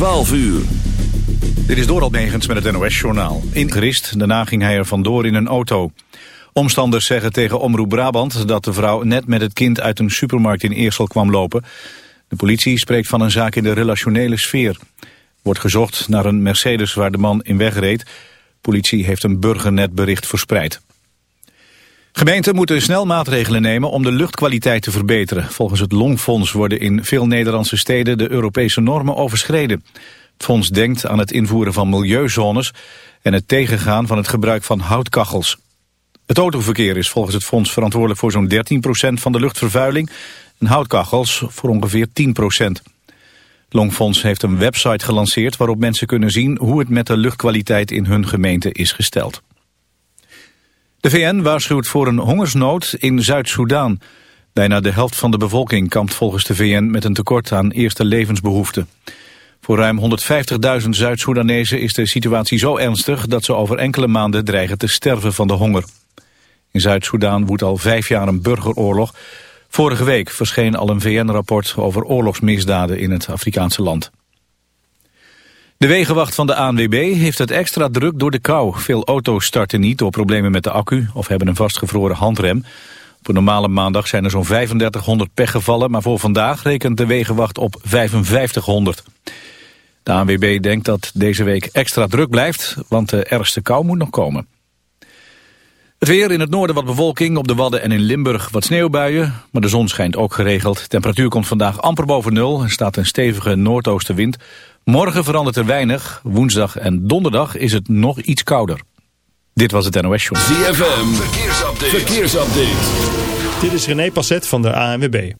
12 uur. Dit is Doral Megens met het NOS-journaal. In daarna ging hij er vandoor in een auto. Omstanders zeggen tegen Omroep Brabant dat de vrouw net met het kind uit een supermarkt in Eersel kwam lopen. De politie spreekt van een zaak in de relationele sfeer. Wordt gezocht naar een Mercedes waar de man in wegreed. Politie heeft een burgernetbericht verspreid. Gemeenten moeten snel maatregelen nemen om de luchtkwaliteit te verbeteren. Volgens het Longfonds worden in veel Nederlandse steden de Europese normen overschreden. Het fonds denkt aan het invoeren van milieuzones en het tegengaan van het gebruik van houtkachels. Het autoverkeer is volgens het fonds verantwoordelijk voor zo'n 13% van de luchtvervuiling en houtkachels voor ongeveer 10%. Het Longfonds heeft een website gelanceerd waarop mensen kunnen zien hoe het met de luchtkwaliteit in hun gemeente is gesteld. De VN waarschuwt voor een hongersnood in Zuid-Soedan. Bijna de helft van de bevolking kampt volgens de VN met een tekort aan eerste levensbehoeften. Voor ruim 150.000 Zuid-Soedanezen is de situatie zo ernstig dat ze over enkele maanden dreigen te sterven van de honger. In Zuid-Soedan woedt al vijf jaar een burgeroorlog. Vorige week verscheen al een VN-rapport over oorlogsmisdaden in het Afrikaanse land. De wegenwacht van de ANWB heeft het extra druk door de kou. Veel auto's starten niet door problemen met de accu of hebben een vastgevroren handrem. Op een normale maandag zijn er zo'n 3500 pechgevallen, maar voor vandaag rekent de wegenwacht op 5500. De ANWB denkt dat deze week extra druk blijft, want de ergste kou moet nog komen. Het weer in het noorden wat bewolking, op de Wadden en in Limburg wat sneeuwbuien. Maar de zon schijnt ook geregeld. Temperatuur komt vandaag amper boven nul. Er staat een stevige noordoostenwind. Morgen verandert er weinig. Woensdag en donderdag is het nog iets kouder. Dit was het NOS Show. ZFM, verkeersupdate. verkeersupdate. Dit is René Passet van de ANWB.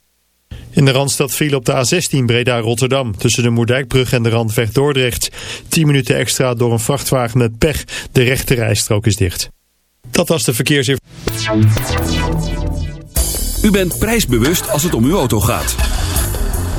In de Randstad viel op de A16 Breda-Rotterdam. Tussen de Moerdijkbrug en de Randweg Dordrecht. 10 minuten extra door een vrachtwagen met pech. De rechte rijstrook is dicht. Dat was de verkeersinformatie. U bent prijsbewust als het om uw auto gaat.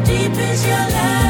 deep is your love?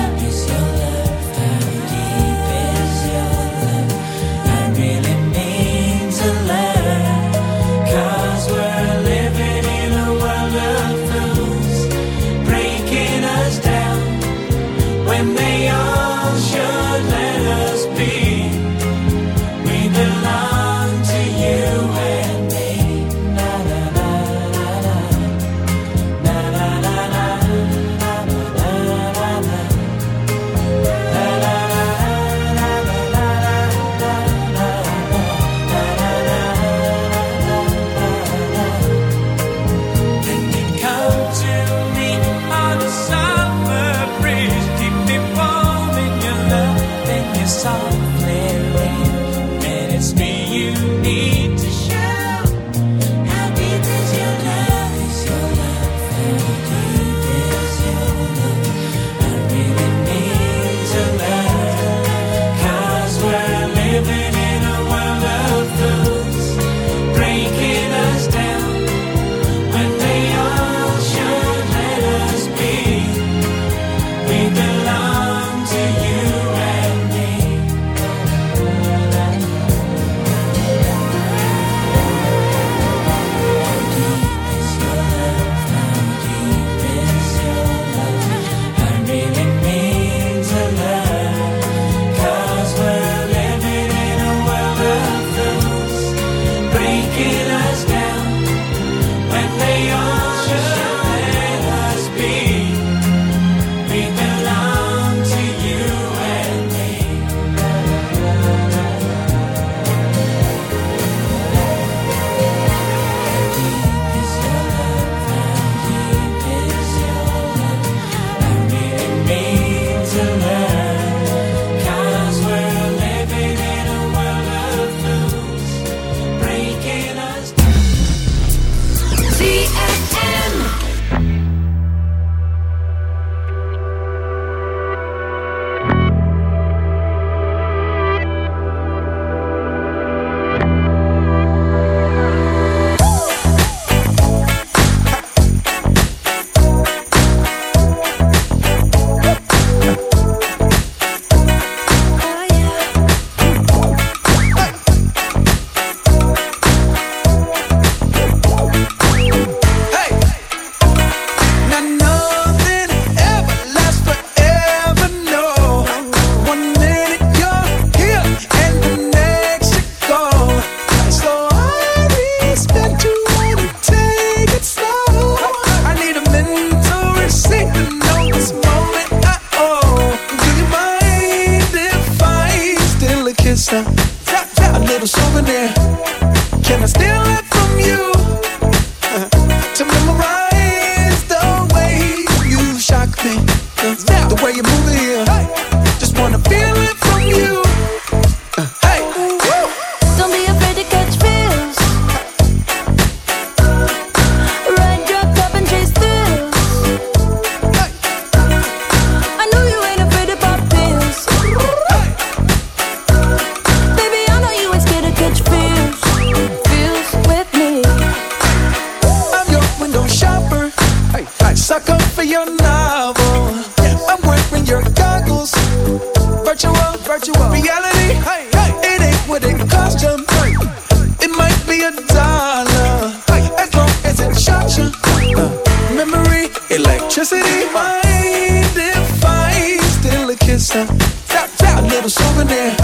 myself. A little souvenir.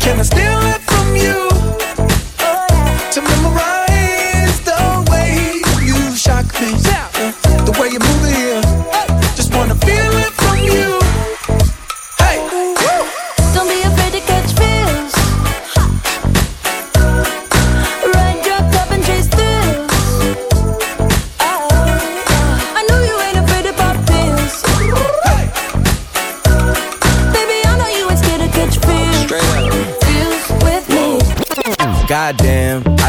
Can I still?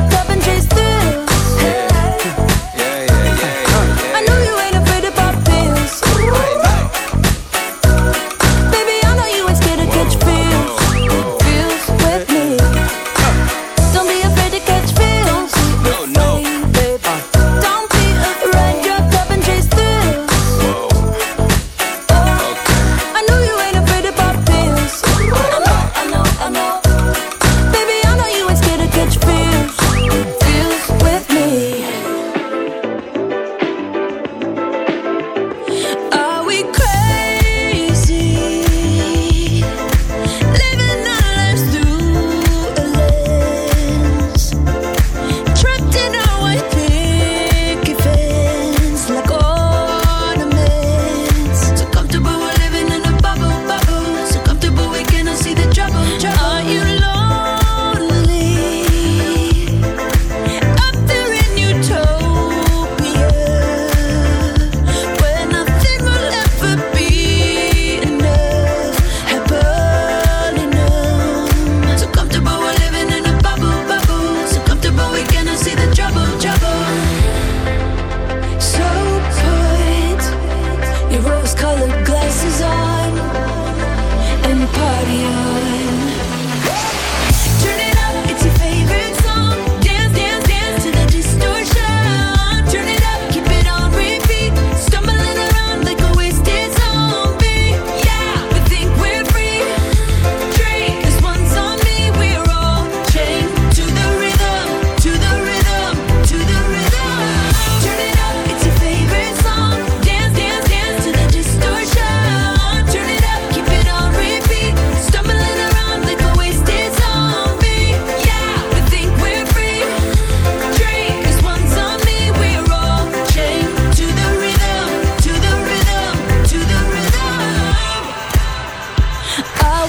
up and chase through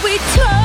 we talk.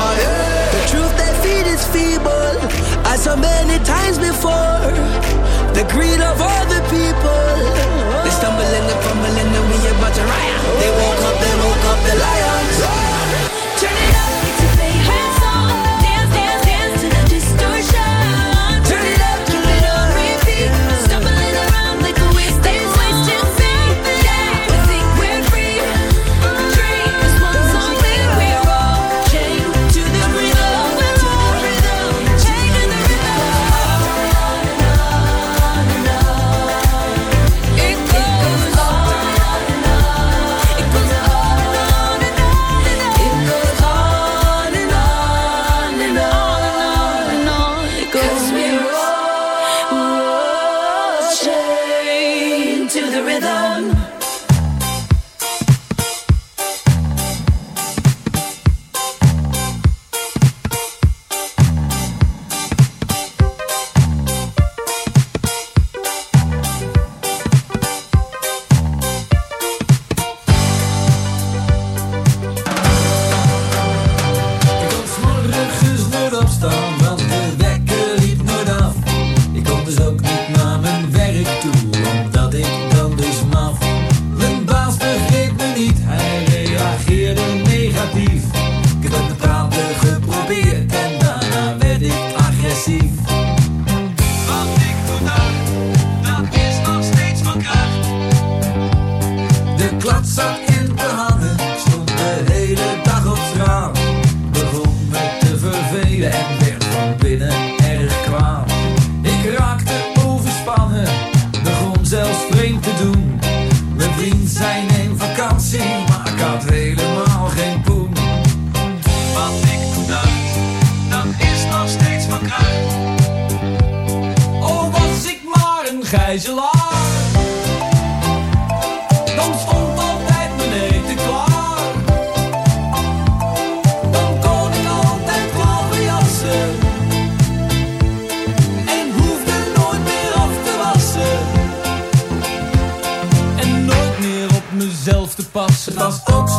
te pas. Het was ook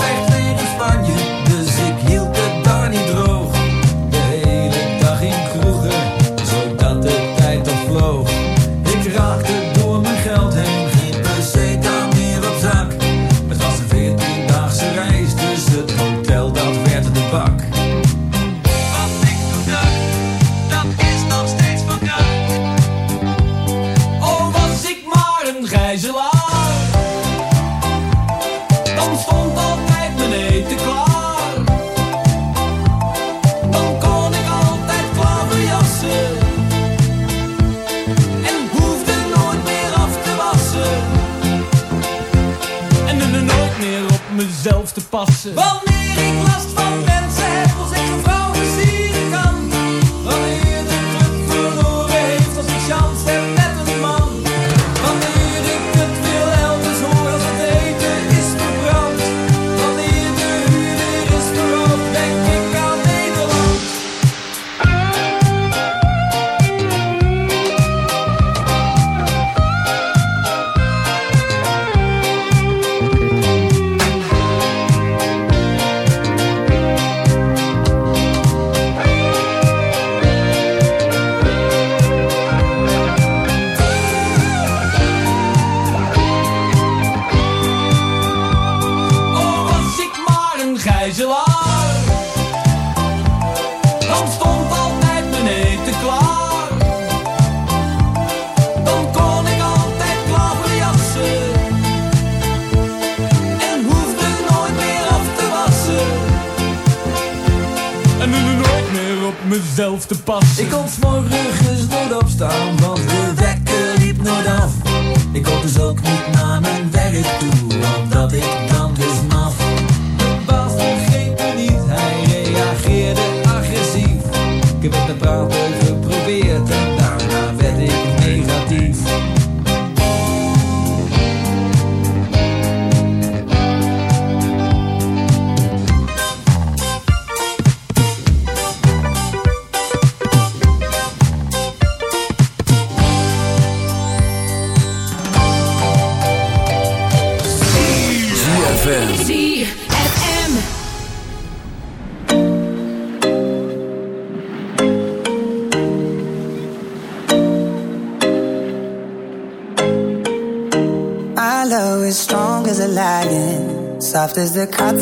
op mezelf te passen. Ik kon s'morgens nooit opstaan, want de wekker liep nooit af. Ik kon dus ook niet naar mijn werk toe, omdat ik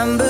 December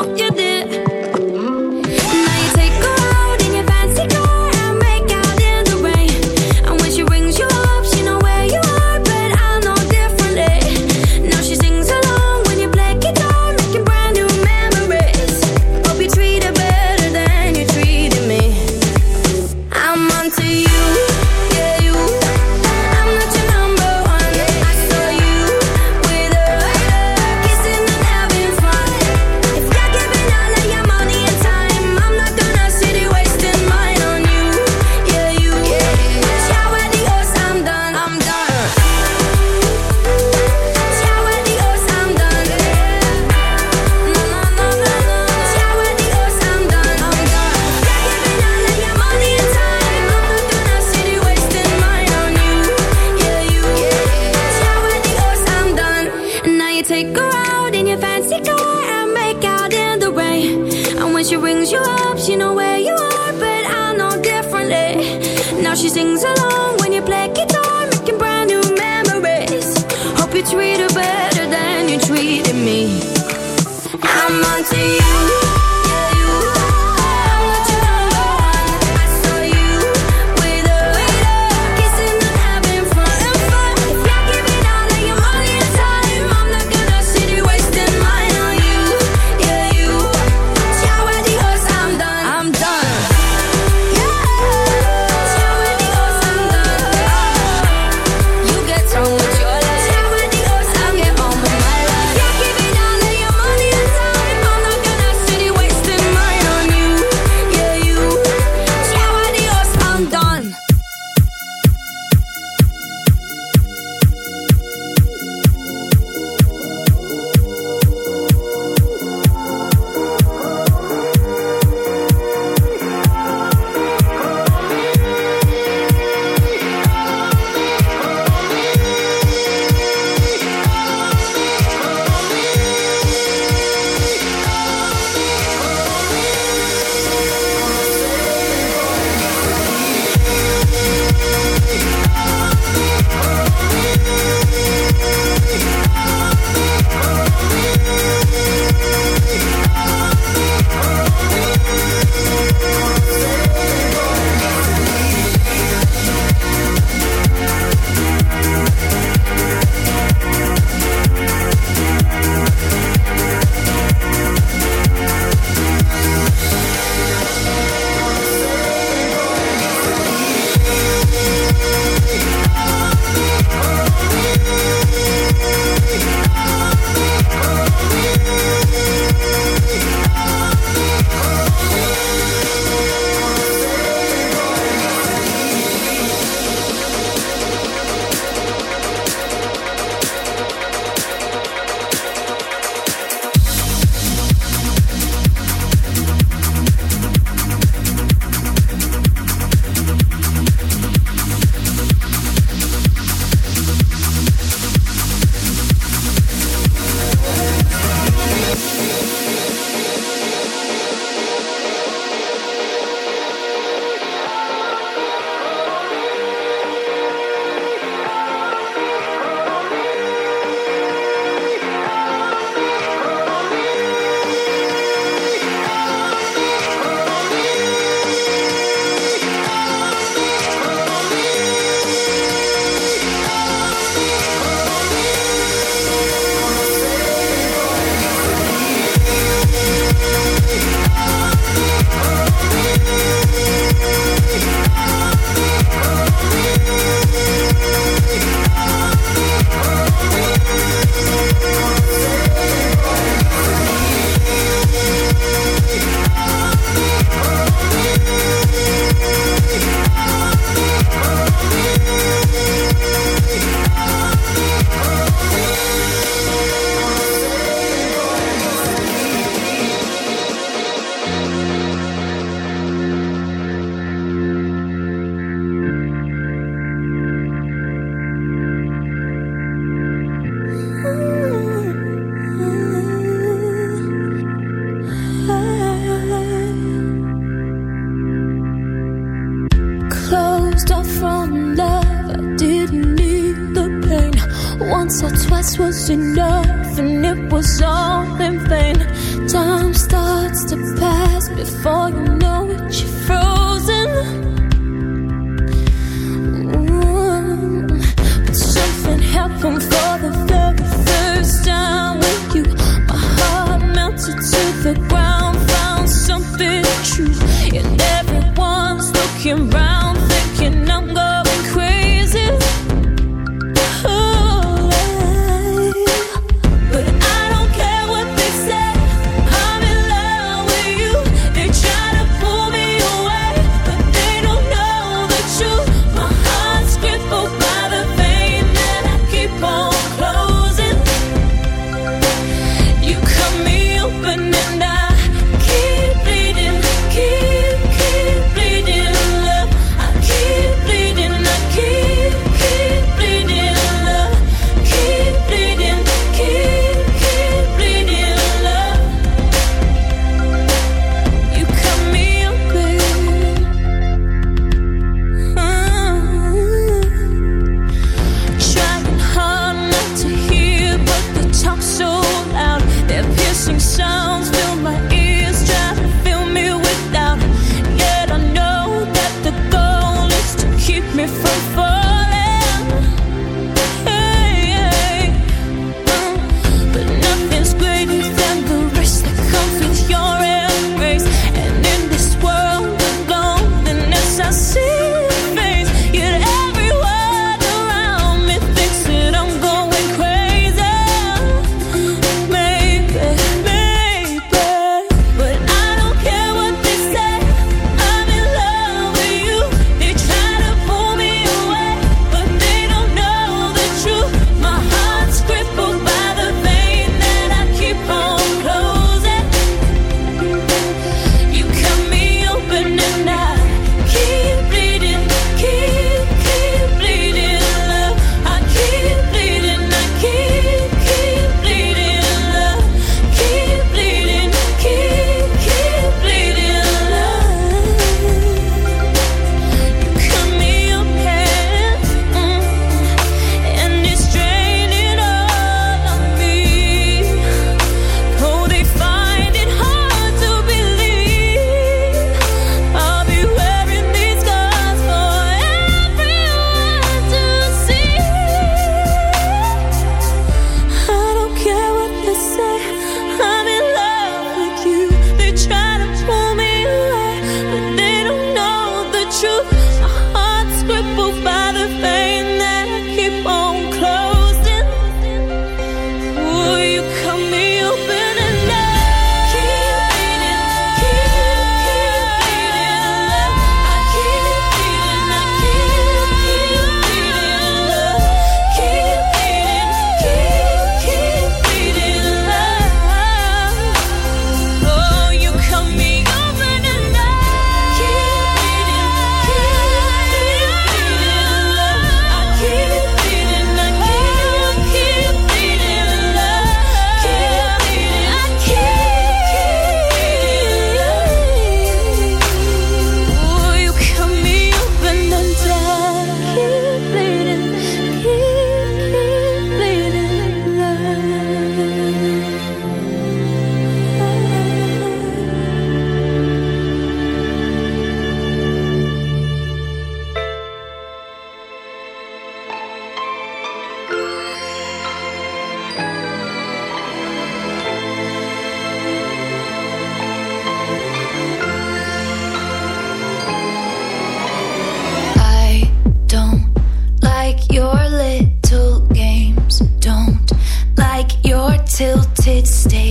tilted state.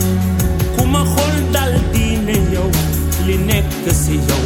li nekk si yow